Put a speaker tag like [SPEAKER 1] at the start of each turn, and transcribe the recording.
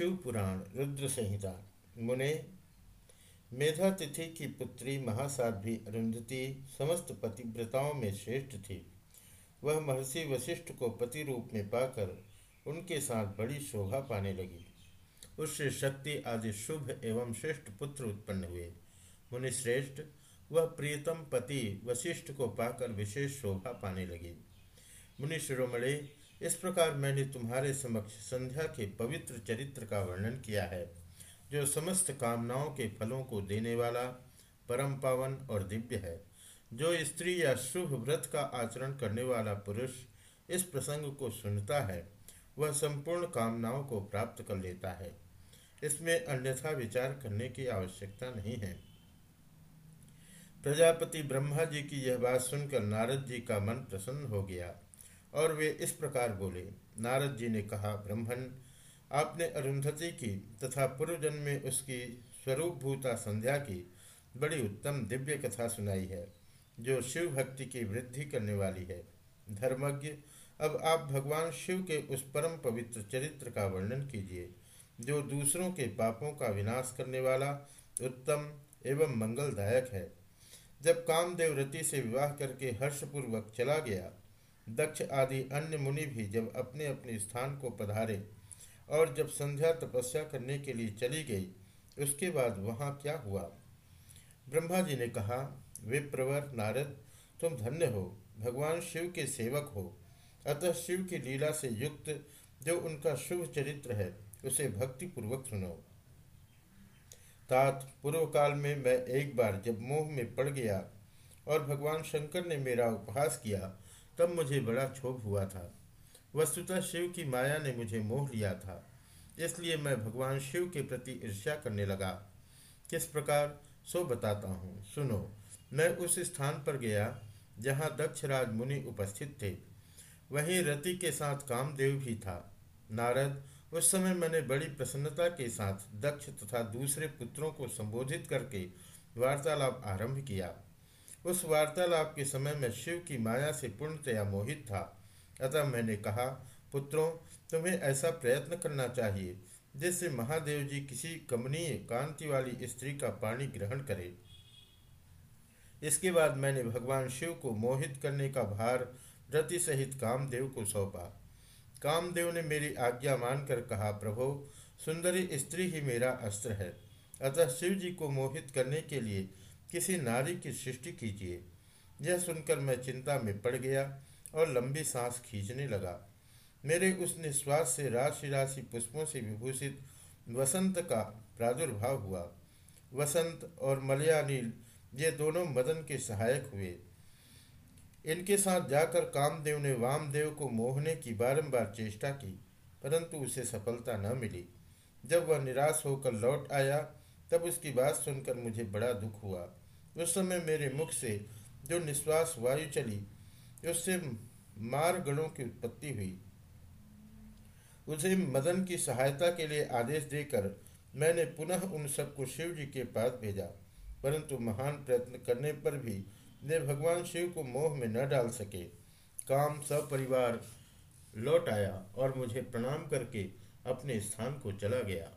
[SPEAKER 1] शिव पुराण रुद्र संहिता मुने मेधा तिथि की पुत्री महासाध्वी अरुंधति समस्त पतिव्रताओं में श्रेष्ठ थी। वह महर्षि वशिष्ठ को पति रूप में पाकर उनके साथ बड़ी शोभा पाने लगी। उससे शक्ति आदि शुभ एवं श्रेष्ठ पुत्र उत्पन्न हुए। मुनि श्रेष्ठ, वह प्रियतम पति वशिष्ठ को पाकर विशेष शोभा पाने लगी। मुनि शिरोमणि इस प्रकार मैंने तुम्हारे समक्ष संध्या के पवित्र चरित्र का वर्णन किया है, जो समस्त कामनाओं के फलों को देने वाला परम पावन और दिव्य है, जो स्त्री या शुभ व्रत का आचरण करने वाला पुरुष इस प्रसंग को सुनता है, वह संपूर्ण कामनाओं को प्राप्त कर लेता है। इसमें अन्यथा विचार करने की आवश्यकता नहीं है। प्रजापति ब्रह्मा जी की यह बात सुनकर नारद जी का मन प्रसन्न हो गया। और वे इस प्रकार बोले, नारद जी ने कहा ब्रह्मण आपने अरुंधति की तथा पूर्व जन्म में उसकी स्वरूप भूता संध्या की बड़ी उत्तम दिव्य कथा सुनाई है, जो शिव भक्ति की वृद्धि करने वाली है। धर्मज्ञ, अब आप भगवान शिव के उस परम पवित्र चरित्र का वर्णन कीजिए, जो दूसरों के पापों का विनाश करने वाला, उत्तम एवं मंगलदायक है। जब कामदेव रति से विवाह करके हर्षपूर्वक चला गया दक्ष आदि अन्य मुनि भी जब अपने अपने स्थान को पधारे और जब संध्या तपस्या करने के लिए चली गई, उसके बाद वहाँ क्या हुआ? ब्रह्मा जी ने कहा, विप्रवर नारद, तुम धन्य हो, भगवान शिव के सेवक हो। अतः शिव की लीला से युक्त जो उनका शुभ चरित्र है, उसे भक्ति पूर्वक सुनो। तात पूर्व काल में मैं एक बार जब मोह में पड़ गया और भगवान शंकर ने मेरा उपहास किया तब मुझे बड़ा क्षोभ हुआ था। वस्तुतः शिव की माया ने मुझे मोह लिया था। इसलिए मैं भगवान शिव के प्रति ईर्ष्या करने लगा। किस प्रकार? सो बताता हूँ। सुनो, मैं उस स्थान पर गया जहाँ दक्षराज मुनि उपस्थित थे। वहीं रति के साथ कामदेव भी था। नारद, उस समय मैंने बड़ी प्रसन्नता के साथ दक्ष तथा दूसरे पुत्रों को संबोधित करके वार्तालाप आरंभ किया। उस वार्तालाप के समय में शिव की माया से पूर्णतया मोहित था। अतः मैंने कहा, पुत्रों, तुम्हें ऐसा प्रयत्न करना चाहिए, जिससे महादेव जी किसी कमनीय कांति वाली स्त्री का पानी ग्रहण करे। इसके बाद मैंने भगवान शिव को मोहित करने का भार रति सहित कामदेव को सौंपा। कामदेव ने मेरी आज्ञा मानकर कहा, प्रभो, सुंदरी स्त्री ही मेरा अस्त्र है। अतः शिव जी को मोहित करने के लिए किसी नारी की सृष्टि कीजिए। यह सुनकर मैं चिंता में पड़ गया और लंबी सांस खींचने लगा। मेरे उस निश्वास से राशि राशि पुष्पों से विभूषित वसंत का प्रादुर्भाव हुआ। वसंत और मलयानील ये दोनों मदन के सहायक हुए। इनके साथ जाकर कामदेव ने वामदेव को मोहने की बारंबार चेष्टा की, परंतु उसे सफलता न मिली। जब वह निराश होकर लौट आया तब उसकी बात सुनकर मुझे बड़ा दुख हुआ। उस समय मेरे मुख से जो निश्वास वायु चली, उससे मार गणों की उत्पत्ति हुई। उसे मदन की सहायता के लिए आदेश देकर मैंने पुनः उन सबको शिव जी के पास भेजा, परंतु महान प्रयत्न करने पर भी वे भगवान शिव को मोह में न डाल सके। काम सपरिवार लौट आया और मुझे प्रणाम करके अपने स्थान को चला गया।